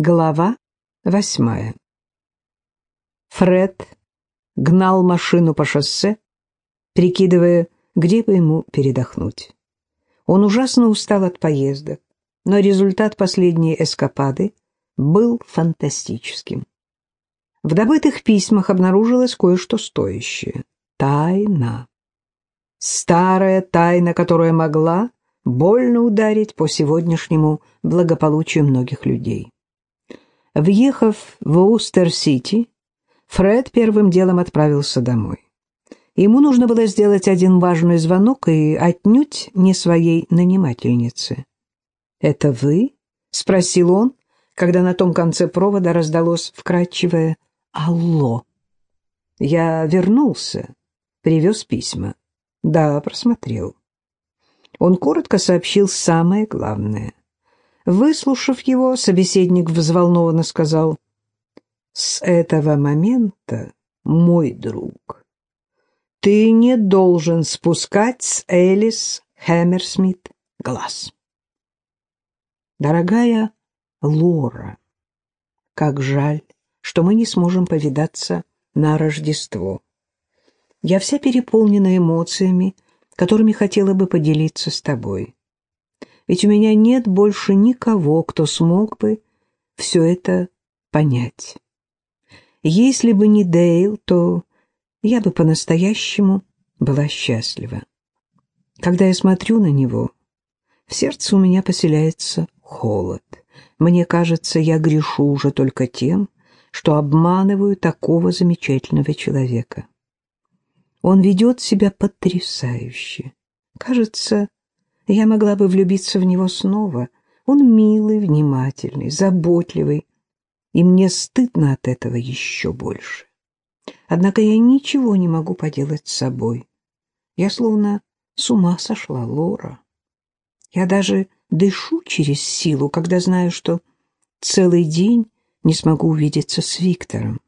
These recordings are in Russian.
Глава восьмая. Фред гнал машину по шоссе, прикидывая, где бы ему передохнуть. Он ужасно устал от поездок, но результат последней эскапады был фантастическим. В добытых письмах обнаружилось кое-что стоящее. Тайна. Старая тайна, которая могла больно ударить по сегодняшнему благополучию многих людей. Въехав в Устер-Сити, Фред первым делом отправился домой. Ему нужно было сделать один важный звонок и отнюдь не своей нанимательнице. «Это вы?» — спросил он, когда на том конце провода раздалось вкрадчивое «Алло». «Я вернулся, привез письма». «Да, просмотрел». Он коротко сообщил самое главное. Выслушав его, собеседник взволнованно сказал, «С этого момента, мой друг, ты не должен спускать с Элис Хэмерсмит глаз». Дорогая Лора, как жаль, что мы не сможем повидаться на Рождество. Я вся переполнена эмоциями, которыми хотела бы поделиться с тобой ведь у меня нет больше никого, кто смог бы все это понять. Если бы не Дейл, то я бы по-настоящему была счастлива. Когда я смотрю на него, в сердце у меня поселяется холод. Мне кажется, я грешу уже только тем, что обманываю такого замечательного человека. Он ведет себя потрясающе. Кажется, я могла бы влюбиться в него снова. Он милый, внимательный, заботливый, и мне стыдно от этого еще больше. Однако я ничего не могу поделать с собой. Я словно с ума сошла, Лора. Я даже дышу через силу, когда знаю, что целый день не смогу увидеться с Виктором.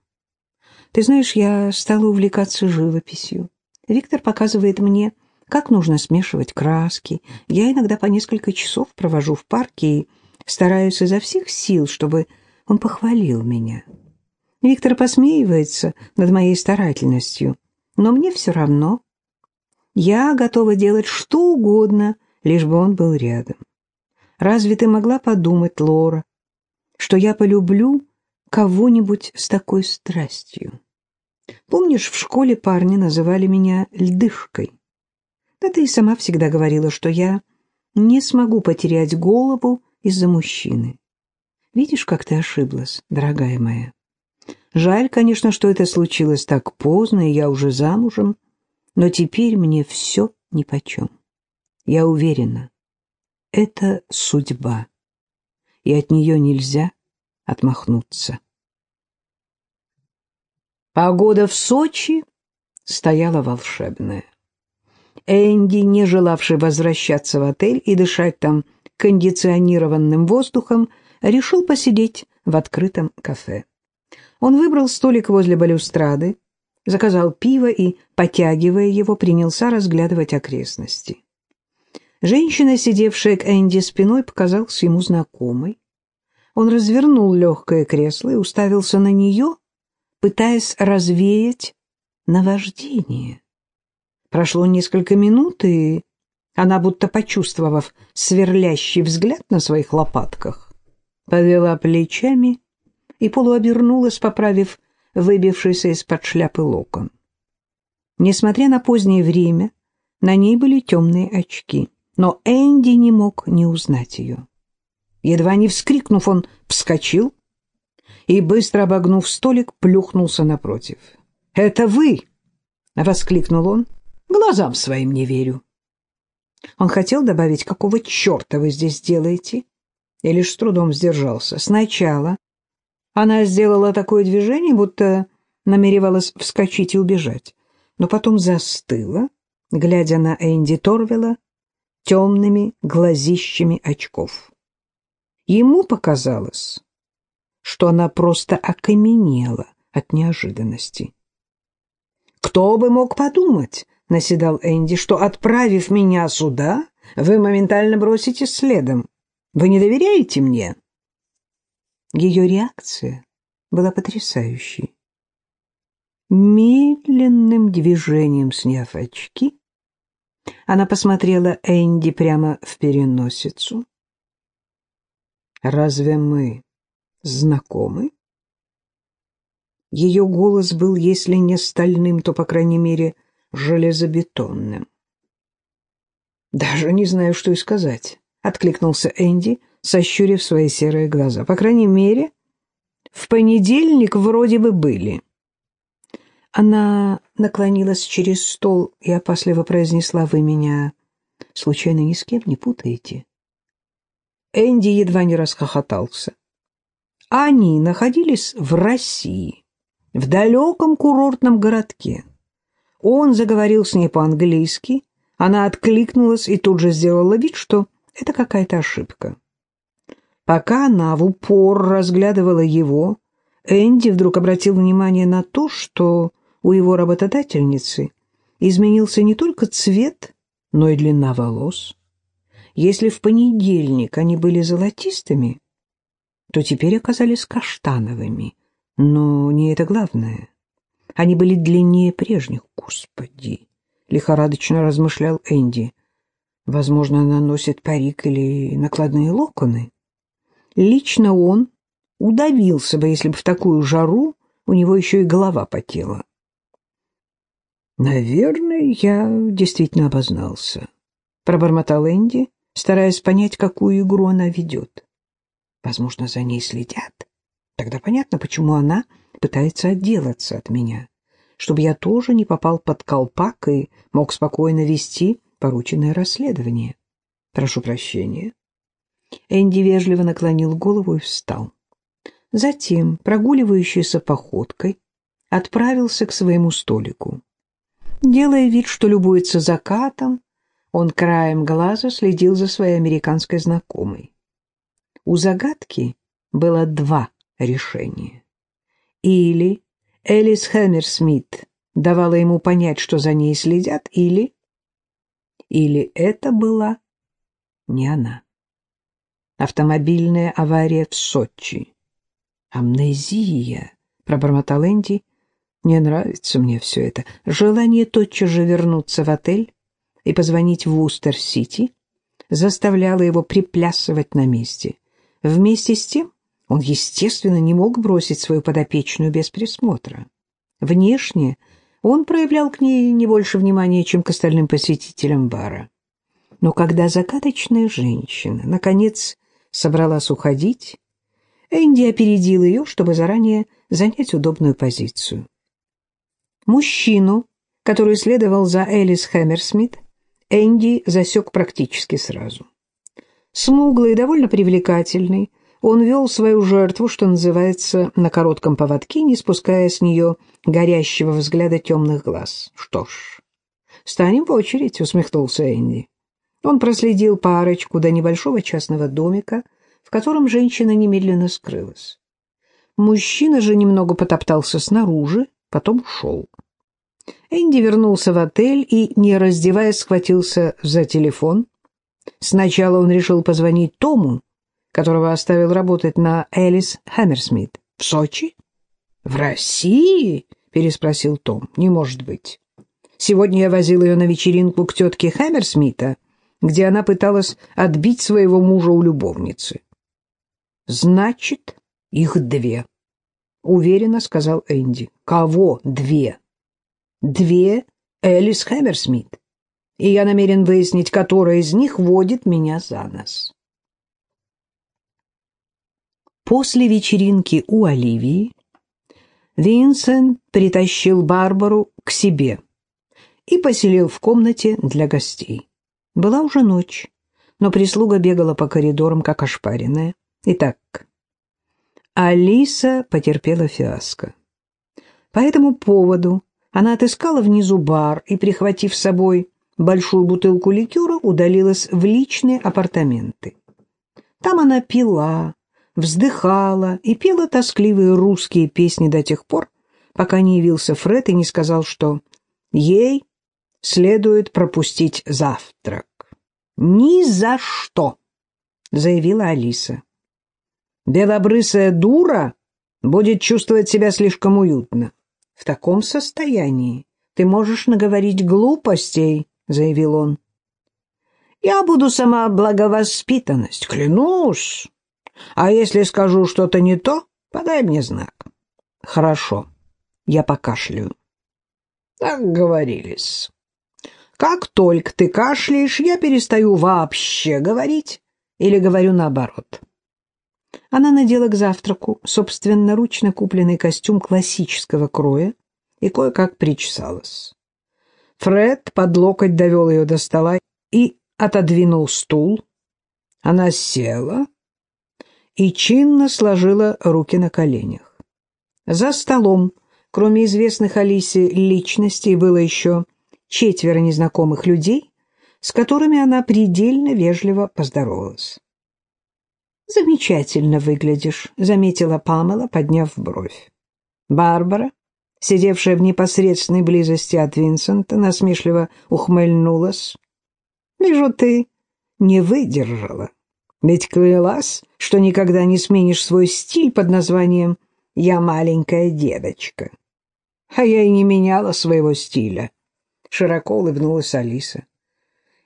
Ты знаешь, я стала увлекаться живописью. Виктор показывает мне как нужно смешивать краски. Я иногда по несколько часов провожу в парке и стараюсь изо всех сил, чтобы он похвалил меня. Виктор посмеивается над моей старательностью, но мне все равно. Я готова делать что угодно, лишь бы он был рядом. Разве ты могла подумать, Лора, что я полюблю кого-нибудь с такой страстью? Помнишь, в школе парни называли меня льдышкой? Да ты и сама всегда говорила, что я не смогу потерять голову из-за мужчины. Видишь, как ты ошиблась, дорогая моя. Жаль, конечно, что это случилось так поздно, и я уже замужем, но теперь мне все нипочем. Я уверена, это судьба, и от нее нельзя отмахнуться. Погода в Сочи стояла волшебная. Энди, не желавший возвращаться в отель и дышать там кондиционированным воздухом, решил посидеть в открытом кафе. Он выбрал столик возле балюстрады, заказал пиво и, потягивая его, принялся разглядывать окрестности. Женщина, сидевшая к Энди спиной, показалась ему знакомой. Он развернул легкое кресло и уставился на нее, пытаясь развеять наваждение. Прошло несколько минут, и она, будто почувствовав сверлящий взгляд на своих лопатках, повела плечами и полуобернулась, поправив выбившийся из-под шляпы локон. Несмотря на позднее время, на ней были темные очки, но Энди не мог не узнать ее. Едва не вскрикнув, он вскочил и, быстро обогнув столик, плюхнулся напротив. «Это вы!» — воскликнул он. Глазам своим не верю. Он хотел добавить, какого черта вы здесь делаете, и лишь с трудом сдержался. Сначала она сделала такое движение, будто намеревалась вскочить и убежать, но потом застыла, глядя на Энди Торвелла темными глазищами очков. Ему показалось, что она просто окаменела от неожиданности. «Кто бы мог подумать?» — наседал Энди, — что, отправив меня сюда, вы моментально бросите следом. Вы не доверяете мне? Ее реакция была потрясающей. Медленным движением сняв очки, она посмотрела Энди прямо в переносицу. «Разве мы знакомы?» Ее голос был, если не стальным, то, по крайней мере, железобетонным. «Даже не знаю, что и сказать», — откликнулся Энди, сощурив свои серые глаза. «По крайней мере, в понедельник вроде бы были». Она наклонилась через стол и опасливо произнесла, «Вы меня случайно ни с кем не путаете?» Энди едва не расхохотался. Они находились в России, в далеком курортном городке. Он заговорил с ней по-английски, она откликнулась и тут же сделала вид, что это какая-то ошибка. Пока она в упор разглядывала его, Энди вдруг обратил внимание на то, что у его работодательницы изменился не только цвет, но и длина волос. Если в понедельник они были золотистыми, то теперь оказались каштановыми. Но не это главное. Они были длиннее прежних. Господи! Лихорадочно размышлял Энди. Возможно, она носит парик или накладные локоны. Лично он удавился бы, если бы в такую жару у него еще и голова потела. «Наверное, я действительно обознался», — пробормотал Энди, стараясь понять, какую игру она ведет. «Возможно, за ней следят. Тогда понятно, почему она пытается отделаться от меня, чтобы я тоже не попал под колпак и мог спокойно вести порученное расследование. Прошу прощения». Энди вежливо наклонил голову и встал. Затем, прогуливающийся походкой, отправился к своему столику. Делая вид, что любуется закатом, он краем глаза следил за своей американской знакомой. У загадки было два решения. Или Элис Хэмерсмит давала ему понять, что за ней следят, или... Или это была не она. Автомобильная авария в Сочи. Амнезия, пробормотал Энди, не нравится мне все это. Желание тотчас же вернуться в отель и позвонить в Устер-Сити заставляло его приплясывать на месте. Вместе с тем он, естественно, не мог бросить свою подопечную без присмотра. Внешне он проявлял к ней не больше внимания, чем к остальным посетителям бара. Но когда закаточная женщина, наконец, собралась уходить, Энди опередил ее, чтобы заранее занять удобную позицию. Мужчину, который следовал за Элис Хэмерсмит, Энди засек практически сразу. Смуглый довольно привлекательный, он вел свою жертву, что называется, на коротком поводке, не спуская с нее горящего взгляда темных глаз. Что ж, станем в очередь, усмехнулся Энди. Он проследил парочку до небольшого частного домика, в котором женщина немедленно скрылась. Мужчина же немного потоптался снаружи, потом ушел. Энди вернулся в отель и, не раздеваясь, схватился за телефон. Сначала он решил позвонить Тому, которого оставил работать на Элис Хаммерсмит. «В Сочи?» «В России?» — переспросил Том. «Не может быть. Сегодня я возил ее на вечеринку к тетке Хаммерсмита, где она пыталась отбить своего мужа у любовницы». «Значит, их две», — уверенно сказал Энди. «Кого две?» «Две Элис Хэмерсмит, и я намерен выяснить, которая из них водит меня за нос». После вечеринки у Оливии Винсент притащил Барбару к себе и поселил в комнате для гостей. Была уже ночь, но прислуга бегала по коридорам, как ошпаренная. Итак, Алиса потерпела фиаско. По этому поводу она отыскала внизу бар и, прихватив с собой большую бутылку ликера, удалилась в личные апартаменты. Там она пила, вздыхала и пела тоскливые русские песни до тех пор, пока не явился Фред и не сказал, что ей следует пропустить завтрак. «Ни за что!» — заявила Алиса. Белобрысая дура будет чувствовать себя слишком уютно. В таком состоянии ты можешь наговорить глупостей, — заявил он. Я буду сама благовоспитанность, клянусь. А если скажу что-то не то, подай мне знак. Хорошо, я покашляю. Так говорились. Как только ты кашляешь, я перестаю вообще говорить или говорю наоборот. Она надела к завтраку собственноручно купленный костюм классического кроя и кое-как причесалась. Фред под локоть довел ее до стола и отодвинул стул. Она села и чинно сложила руки на коленях. За столом, кроме известных Алисе личностей, было еще четверо незнакомых людей, с которыми она предельно вежливо поздоровалась. «Замечательно выглядишь», — заметила Памела, подняв бровь. Барбара, сидевшая в непосредственной близости от Винсента, насмешливо ухмыльнулась. «Вижу, ты не выдержала. Ведь клялась, что никогда не сменишь свой стиль под названием «Я маленькая девочка». А я и не меняла своего стиля. Широко улыбнулась Алиса.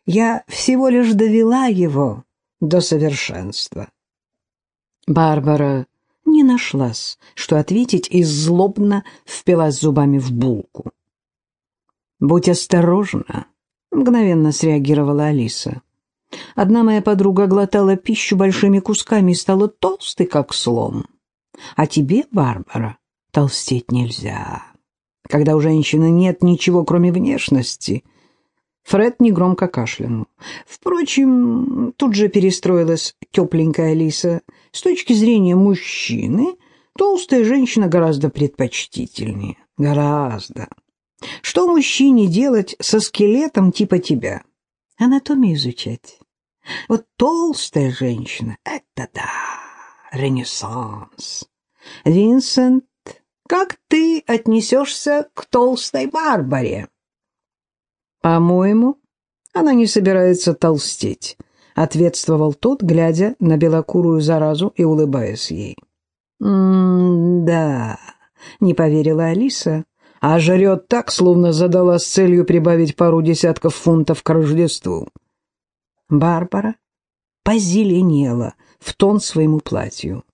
Я всего лишь довела его до совершенства. Барбара не нашлась, что ответить, и злобно впилась зубами в булку. «Будь осторожна», — мгновенно среагировала Алиса. «Одна моя подруга глотала пищу большими кусками и стала толстой, как слон. А тебе, Барбара, толстеть нельзя» когда у женщины нет ничего, кроме внешности. Фред негромко кашлянул. Впрочем, тут же перестроилась тепленькая Алиса. С точки зрения мужчины, толстая женщина гораздо предпочтительнее. Гораздо. Что мужчине делать со скелетом типа тебя? Анатомию изучать. Вот толстая женщина — это да, ренессанс. Винсент как ты отнесешься к толстой Барбаре? По-моему, она не собирается толстеть, ответствовал тот, глядя на белокурую заразу и улыбаясь ей. «М-да», — не поверила Алиса, а жрет так, словно задала с целью прибавить пару десятков фунтов к Рождеству. Барбара позеленела в тон своему платью.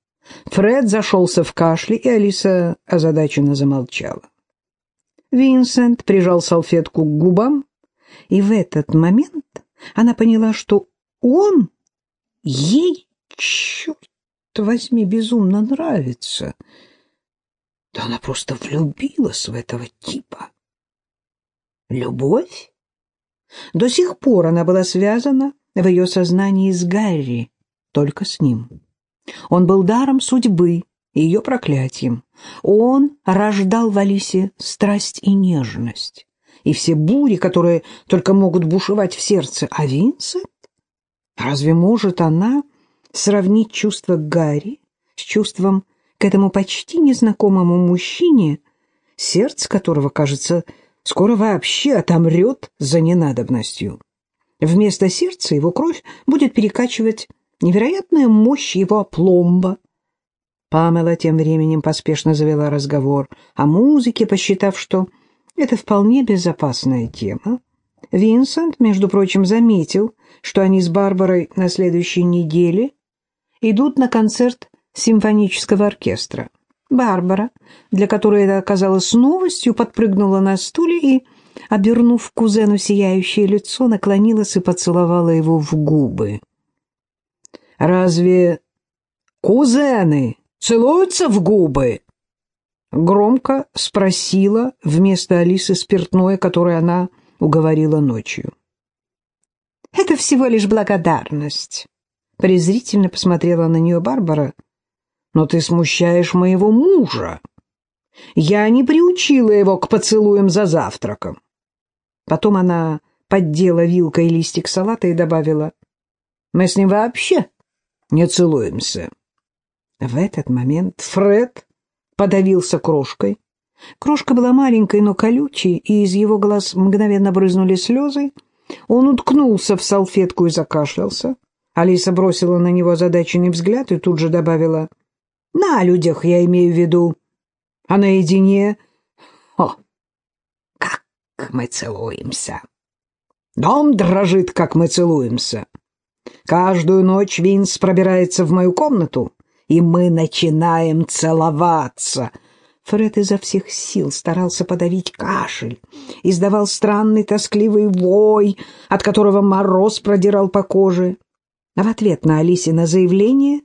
Фред зашелся в кашле, и Алиса озадаченно замолчала. Винсент прижал салфетку к губам, и в этот момент она поняла, что он ей, черт возьми, безумно нравится. Да она просто влюбилась в этого типа. Любовь? До сих пор она была связана в ее сознании с Гарри, только с ним. Он был даром судьбы ее проклятием. Он рождал в Алисе страсть и нежность, и все бури, которые только могут бушевать в сердце. А Винсент? Разве может она сравнить чувство Гарри с чувством к этому почти незнакомому мужчине, сердце которого, кажется, скоро вообще отомрет за ненадобностью? Вместо сердца его кровь будет перекачивать невероятная мощь его пломба. Памела тем временем поспешно завела разговор о музыке, посчитав, что это вполне безопасная тема. Винсент, между прочим, заметил, что они с Барбарой на следующей неделе идут на концерт симфонического оркестра. Барбара, для которой это оказалось новостью, подпрыгнула на стуле и, обернув кузену сияющее лицо, наклонилась и поцеловала его в губы. Разве кузены целуются в губы? Громко спросила вместо Алисы спиртное, которое она уговорила ночью. «Это всего лишь благодарность», — презрительно посмотрела на нее Барбара. «Но ты смущаешь моего мужа. Я не приучила его к поцелуям за завтраком». Потом она поддела вилкой листик салата и добавила, «Мы с ним вообще не целуемся. В этот момент Фред подавился крошкой. Крошка была маленькой, но колючей, и из его глаз мгновенно брызнули слезы. Он уткнулся в салфетку и закашлялся. Алиса бросила на него озадаченный взгляд и тут же добавила, На людях я имею в виду. А наедине... Как мы целуемся! Дом дрожит, как мы целуемся. Каждую ночь Винс пробирается в мою комнату, и мы начинаем целоваться. Фред изо всех сил старался подавить кашель, издавал странный тоскливый вой, от которого мороз продирал по коже. А в ответ на Алисина заявление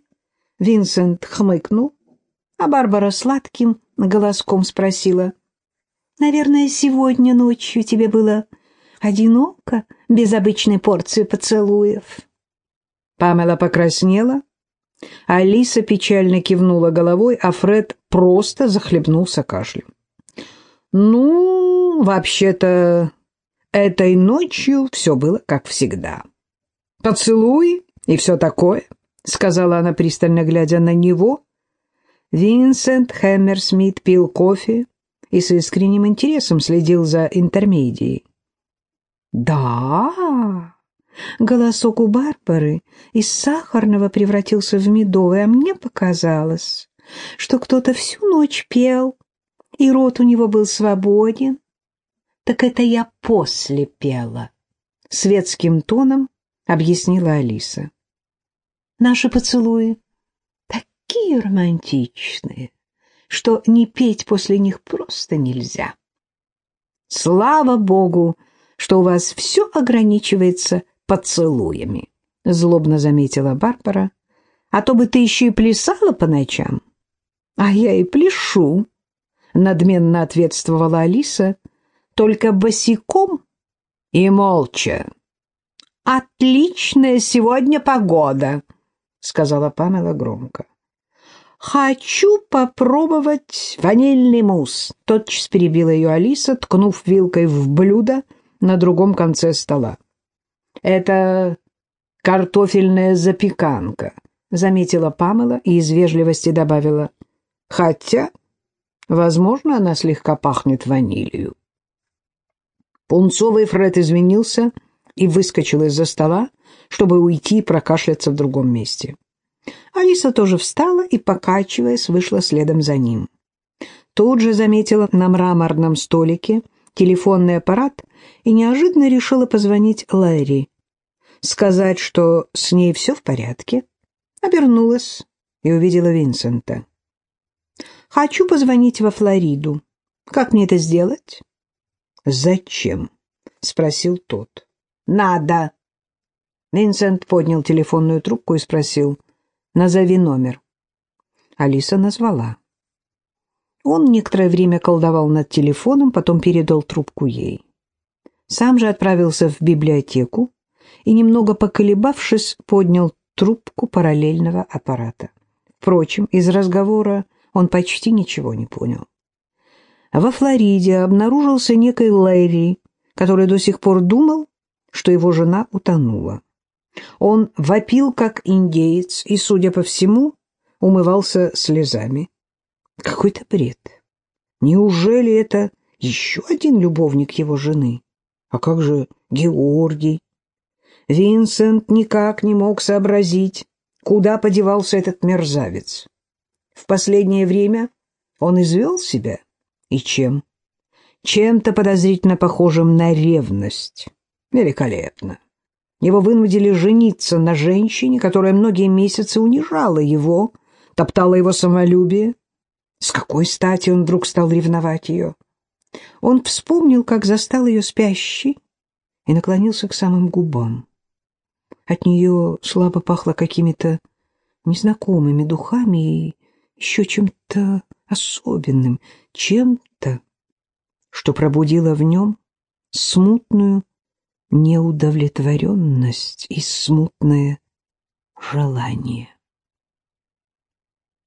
Винсент хмыкнул, а Барбара сладким голоском спросила, «Наверное, сегодня ночью тебе было одиноко, без обычной порции поцелуев?» Памела покраснела, Алиса печально кивнула головой, а Фред просто захлебнулся кашлем. «Ну, вообще-то, этой ночью все было как всегда. Поцелуй и все такое», — сказала она, пристально глядя на него. Винсент Хэммерсмит пил кофе и с искренним интересом следил за интермедией. «Да!» Голосок у Барбары из сахарного превратился в медовый, а мне показалось, что кто-то всю ночь пел, и рот у него был свободен. Так это я после пела, — светским тоном объяснила Алиса. Наши поцелуи такие романтичные, что не петь после них просто нельзя. Слава Богу, что у вас все ограничивается поцелуями, — злобно заметила Барбара. — А то бы ты еще и плясала по ночам. — А я и пляшу, — надменно ответствовала Алиса, — только босиком и молча. — Отличная сегодня погода, — сказала Памела громко. — Хочу попробовать ванильный мусс, — тотчас перебила ее Алиса, ткнув вилкой в блюдо на другом конце стола. «Это картофельная запеканка», — заметила Памела и из вежливости добавила. «Хотя, возможно, она слегка пахнет ванилью». Пунцовый Фред извинился и выскочил из-за стола, чтобы уйти и прокашляться в другом месте. Алиса тоже встала и, покачиваясь, вышла следом за ним. Тут же заметила на мраморном столике телефонный аппарат и неожиданно решила позвонить Лэри, сказать, что с ней все в порядке. Обернулась и увидела Винсента. «Хочу позвонить во Флориду. Как мне это сделать?» «Зачем?» — спросил тот. «Надо!» Винсент поднял телефонную трубку и спросил. «Назови номер». Алиса назвала. Он некоторое время колдовал над телефоном, потом передал трубку ей. Сам же отправился в библиотеку и, немного поколебавшись, поднял трубку параллельного аппарата. Впрочем, из разговора он почти ничего не понял. Во Флориде обнаружился некий Лэри, который до сих пор думал, что его жена утонула. Он вопил, как индеец, и, судя по всему, умывался слезами. Какой-то бред. Неужели это еще один любовник его жены? А как же Георгий? Винсент никак не мог сообразить, куда подевался этот мерзавец. В последнее время он извел себя. И чем? Чем-то подозрительно похожим на ревность. Великолепно. Его вынудили жениться на женщине, которая многие месяцы унижала его, топтала его самолюбие, с какой стати он вдруг стал ревновать ее? Он вспомнил, как застал ее спящей и наклонился к самым губам. От нее слабо пахло какими-то незнакомыми духами и еще чем-то особенным, чем-то, что пробудило в нем смутную неудовлетворенность и смутное желание.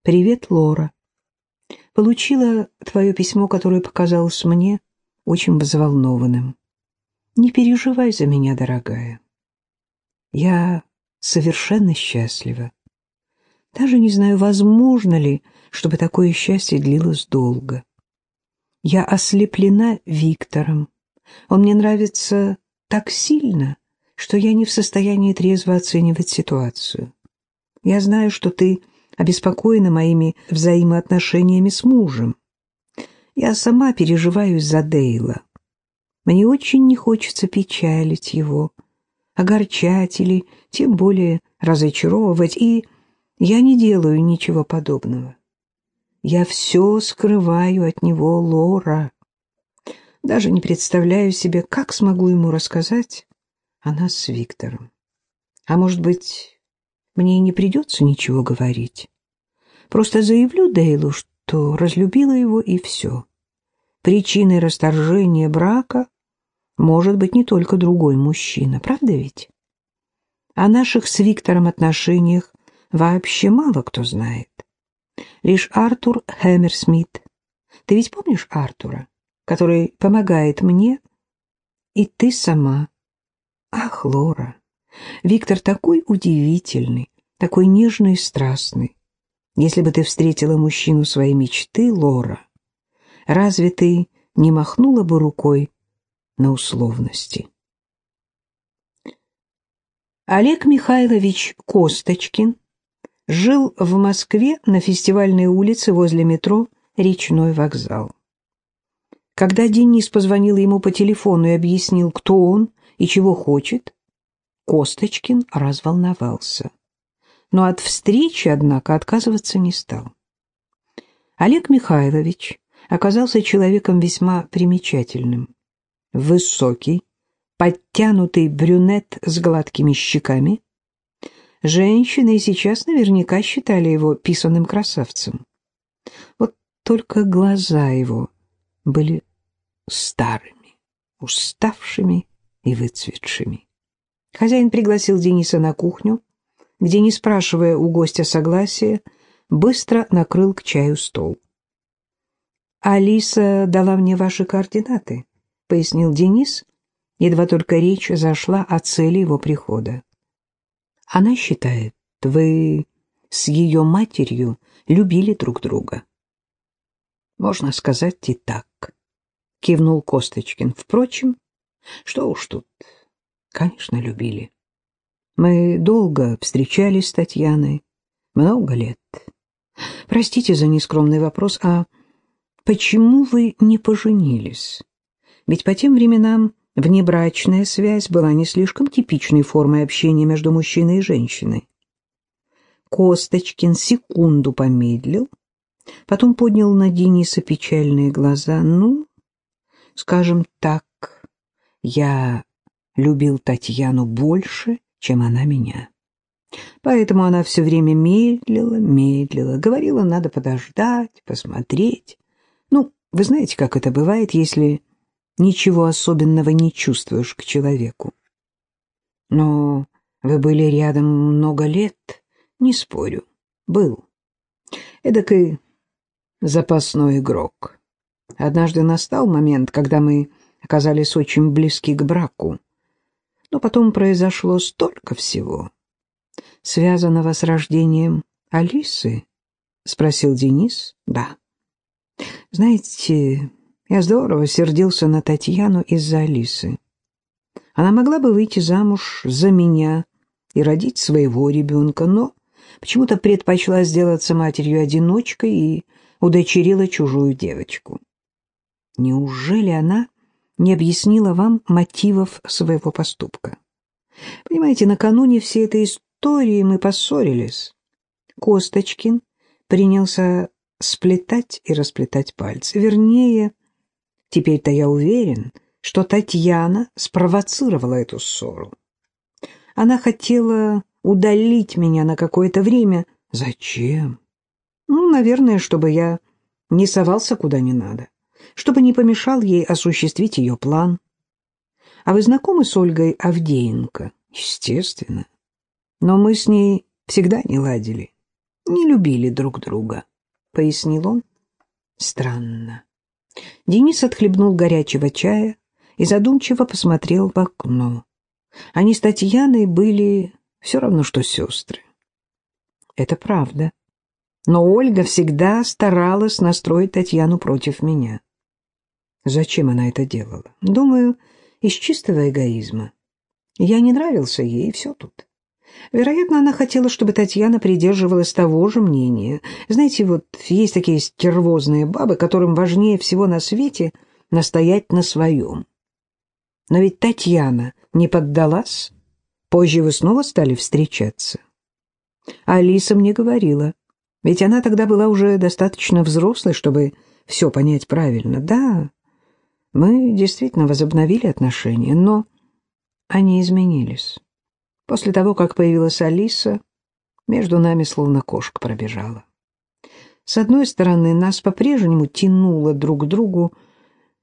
«Привет, Лора», Получила твое письмо, которое показалось мне очень взволнованным. Не переживай за меня, дорогая. Я совершенно счастлива. Даже не знаю, возможно ли, чтобы такое счастье длилось долго. Я ослеплена Виктором. Он мне нравится так сильно, что я не в состоянии трезво оценивать ситуацию. Я знаю, что ты обеспокоена моими взаимоотношениями с мужем. Я сама переживаю за Дейла. Мне очень не хочется печалить его, огорчать или тем более разочаровывать, и я не делаю ничего подобного. Я все скрываю от него, Лора. Даже не представляю себе, как смогу ему рассказать о нас с Виктором. А может быть, мне и не придется ничего говорить. Просто заявлю Дейлу, что разлюбила его, и все. Причиной расторжения брака может быть не только другой мужчина, правда ведь? О наших с Виктором отношениях вообще мало кто знает. Лишь Артур Хэмерсмит. Ты ведь помнишь Артура, который помогает мне, и ты сама? Ах, Лора, Виктор такой удивительный, такой нежный и страстный. Если бы ты встретила мужчину своей мечты, Лора, разве ты не махнула бы рукой на условности? Олег Михайлович Косточкин жил в Москве на фестивальной улице возле метро «Речной вокзал». Когда Денис позвонил ему по телефону и объяснил, кто он и чего хочет, Косточкин разволновался. Но от встречи, однако, отказываться не стал. Олег Михайлович оказался человеком весьма примечательным. Высокий, подтянутый брюнет с гладкими щеками. Женщины и сейчас наверняка считали его писаным красавцем. Вот только глаза его были старыми, уставшими и выцветшими. Хозяин пригласил Дениса на кухню, где, не спрашивая у гостя согласия, быстро накрыл к чаю стол. «Алиса дала мне ваши координаты», — пояснил Денис, едва только речь зашла о цели его прихода. «Она считает, вы с ее матерью любили друг друга». «Можно сказать и так», — кивнул Косточкин. «Впрочем, что уж тут, конечно, любили. Мы долго встречались с Татьяной, много лет. Простите за нескромный вопрос, а почему вы не поженились? Ведь по тем временам внебрачная связь была не слишком типичной формой общения между мужчиной и женщиной. Косточкин секунду помедлил, потом поднял на Дениса печальные глаза. Ну, скажем так, я любил Татьяну больше, чем она меня. Поэтому она все время медлила, медлила, говорила, надо подождать, посмотреть. Ну, вы знаете, как это бывает, если ничего особенного не чувствуешь к человеку. Но вы были рядом много лет, не спорю, был. Эдакый запасной игрок. Однажды настал момент, когда мы оказались очень близки к браку. Но потом произошло столько всего. Связанного с рождением Алисы? Спросил Денис. Да. Знаете, я здорово сердился на Татьяну из-за Алисы. Она могла бы выйти замуж за меня и родить своего ребенка, но почему-то предпочла сделаться матерью-одиночкой и удочерила чужую девочку. Неужели она не объяснила вам мотивов своего поступка. Понимаете, накануне всей этой истории мы поссорились. Косточкин принялся сплетать и расплетать пальцы. Вернее, теперь-то я уверен, что Татьяна спровоцировала эту ссору. Она хотела удалить меня на какое-то время. Зачем? Ну, наверное, чтобы я не совался куда не надо чтобы не помешал ей осуществить ее план. А вы знакомы с Ольгой Авдеенко? Естественно. Но мы с ней всегда не ладили, не любили друг друга, — пояснил он. Странно. Денис отхлебнул горячего чая и задумчиво посмотрел в окно. Они с Татьяной были все равно, что сестры. Это правда. Но Ольга всегда старалась настроить Татьяну против меня. Зачем она это делала? Думаю, из чистого эгоизма. Я не нравился ей, и все тут. Вероятно, она хотела, чтобы Татьяна придерживалась того же мнения. Знаете, вот есть такие стервозные бабы, которым важнее всего на свете настоять на своем. Но ведь Татьяна не поддалась. Позже вы снова стали встречаться. Алиса мне говорила, ведь она тогда была уже достаточно взрослой, чтобы все понять правильно. Да, мы действительно возобновили отношения, но они изменились. После того, как появилась Алиса, между нами словно кошка пробежала. С одной стороны, нас по-прежнему тянуло друг к другу,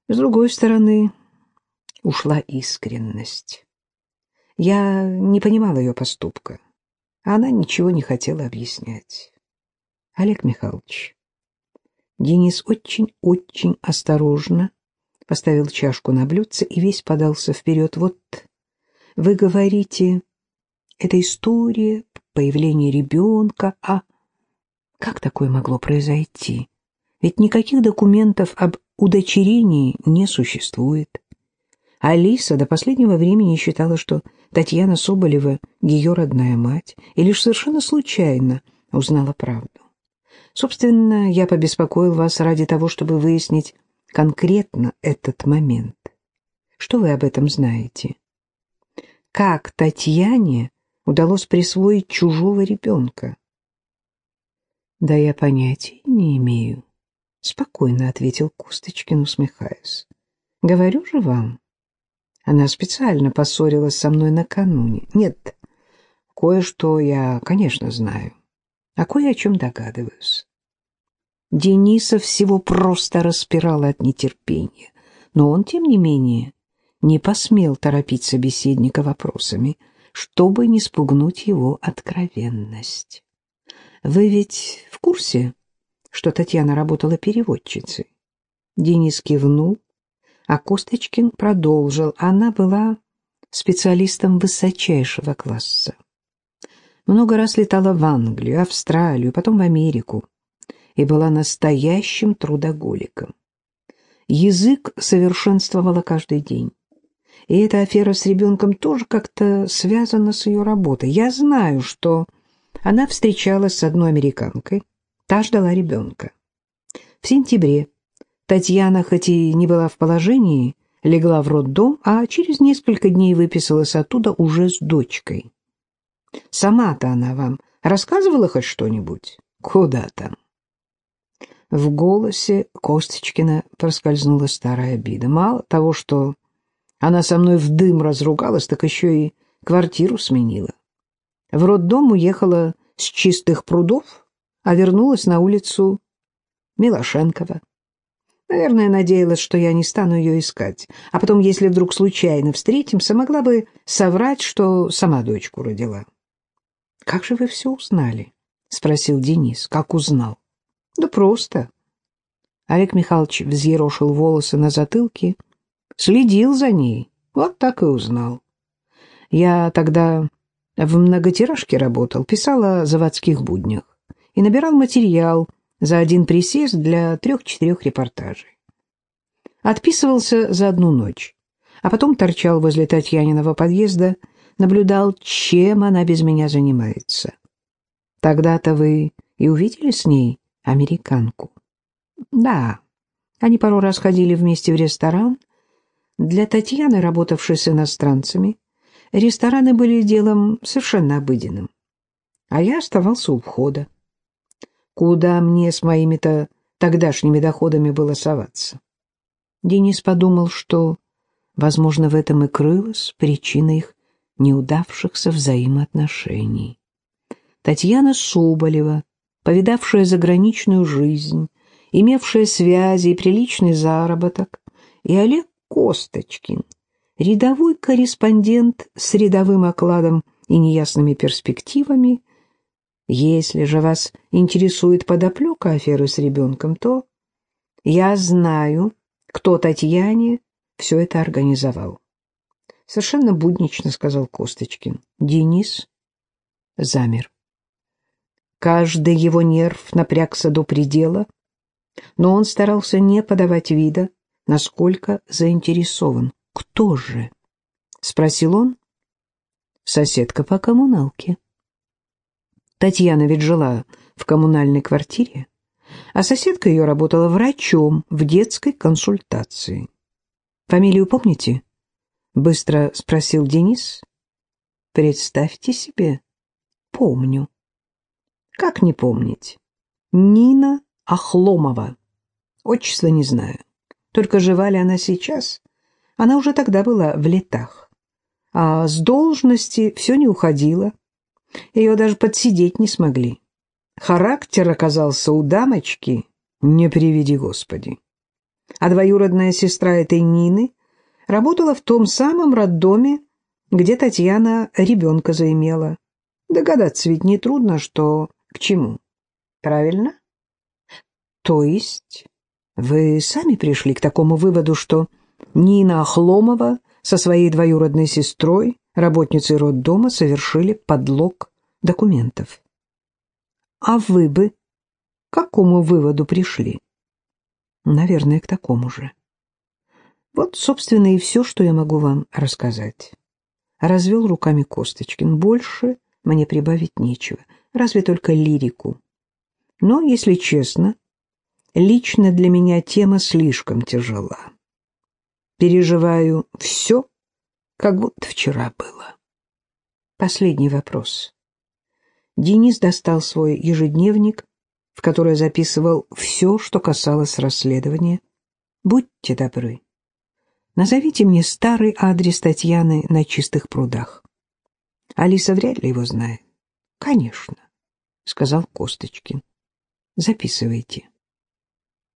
с другой стороны, ушла искренность. Я не понимала ее поступка, а она ничего не хотела объяснять. Олег Михайлович, Денис очень-очень осторожно поставил чашку на блюдце и весь подался вперед. Вот вы говорите эта история, появление ребенка, а как такое могло произойти? Ведь никаких документов об удочерении не существует. Алиса до последнего времени считала, что Татьяна Соболева — ее родная мать, и лишь совершенно случайно узнала правду. Собственно, я побеспокоил вас ради того, чтобы выяснить конкретно этот момент. Что вы об этом знаете? Как Татьяне удалось присвоить чужого ребенка? Да я понятия не имею, спокойно ответил Косточкин, усмехаясь. Говорю же вам, она специально поссорилась со мной накануне. Нет, кое-что я, конечно, знаю, а кое о чем догадываюсь. Дениса всего просто распирала от нетерпения, но он, тем не менее, не посмел торопить собеседника вопросами — чтобы не спугнуть его откровенность. Вы ведь в курсе, что Татьяна работала переводчицей? Денис кивнул, а Косточкин продолжил. Она была специалистом высочайшего класса. Много раз летала в Англию, Австралию, потом в Америку и была настоящим трудоголиком. Язык совершенствовала каждый день. И эта афера с ребенком тоже как-то связана с ее работой. Я знаю, что она встречалась с одной американкой, та ждала ребенка. В сентябре Татьяна, хоть и не была в положении, легла в роддом, а через несколько дней выписалась оттуда уже с дочкой. Сама-то она вам рассказывала хоть что-нибудь? Куда там? В голосе Косточкина проскользнула старая обида. Мало того, что она со мной в дым разругалась, так еще и квартиру сменила. В роддом уехала с чистых прудов, а вернулась на улицу Милошенкова. Наверное, надеялась, что я не стану ее искать, а потом, если вдруг случайно встретимся, могла бы соврать, что сама дочку родила. — Как же вы все узнали? — спросил Денис. — Как узнал? — Да просто. Олег Михайлович взъерошил волосы на затылке Следил за ней, вот так и узнал. Я тогда в многотиражке работал, писал о заводских буднях и набирал материал за один присест для трех-четырех репортажей. Отписывался за одну ночь, а потом торчал возле Татьяниного подъезда, наблюдал, чем она без меня занимается. Тогда-то вы и увидели с ней американку? Да, они пару раз ходили вместе в ресторан, для Татьяны, работавшей с иностранцами, рестораны были делом совершенно обыденным, а я оставался у входа. Куда мне с моими-то тогдашними доходами было соваться? Денис подумал, что, возможно, в этом и крылась причина их неудавшихся взаимоотношений. Татьяна Соболева, повидавшая заграничную жизнь, имевшая связи и приличный заработок, и Олег Косточкин, рядовой корреспондент с рядовым окладом и неясными перспективами. Если же вас интересует подоплека аферы с ребенком, то я знаю, кто Татьяне все это организовал. Совершенно буднично сказал Косточкин. Денис замер. Каждый его нерв напрягся до предела, но он старался не подавать вида, насколько заинтересован. «Кто же?» — спросил он. соседка по коммуналке. Татьяна ведь жила в коммунальной квартире, а соседка ее работала врачом в детской консультации. «Фамилию помните?» — быстро спросил Денис. «Представьте себе, помню». «Как не помнить?» «Нина Охломова. Отчество не знаю. Только жива ли она сейчас? Она уже тогда была в летах. А с должности все не уходила. Ее даже подсидеть не смогли. Характер оказался у дамочки, не приведи Господи. А двоюродная сестра этой Нины работала в том самом роддоме, где Татьяна ребенка заимела. Догадаться ведь нетрудно, что к чему. Правильно? То есть вы сами пришли к такому выводу, что Нина Охломова со своей двоюродной сестрой, работницей роддома, совершили подлог документов. А вы бы к какому выводу пришли? Наверное, к такому же. Вот, собственно, и все, что я могу вам рассказать. Развел руками Косточкин. Больше мне прибавить нечего, разве только лирику. Но, если честно, лично для меня тема слишком тяжела. Переживаю все, как будто вчера было. Последний вопрос. Денис достал свой ежедневник, в который записывал все, что касалось расследования. Будьте добры. Назовите мне старый адрес Татьяны на чистых прудах. Алиса вряд ли его знает. Конечно, сказал Косточкин. Записывайте.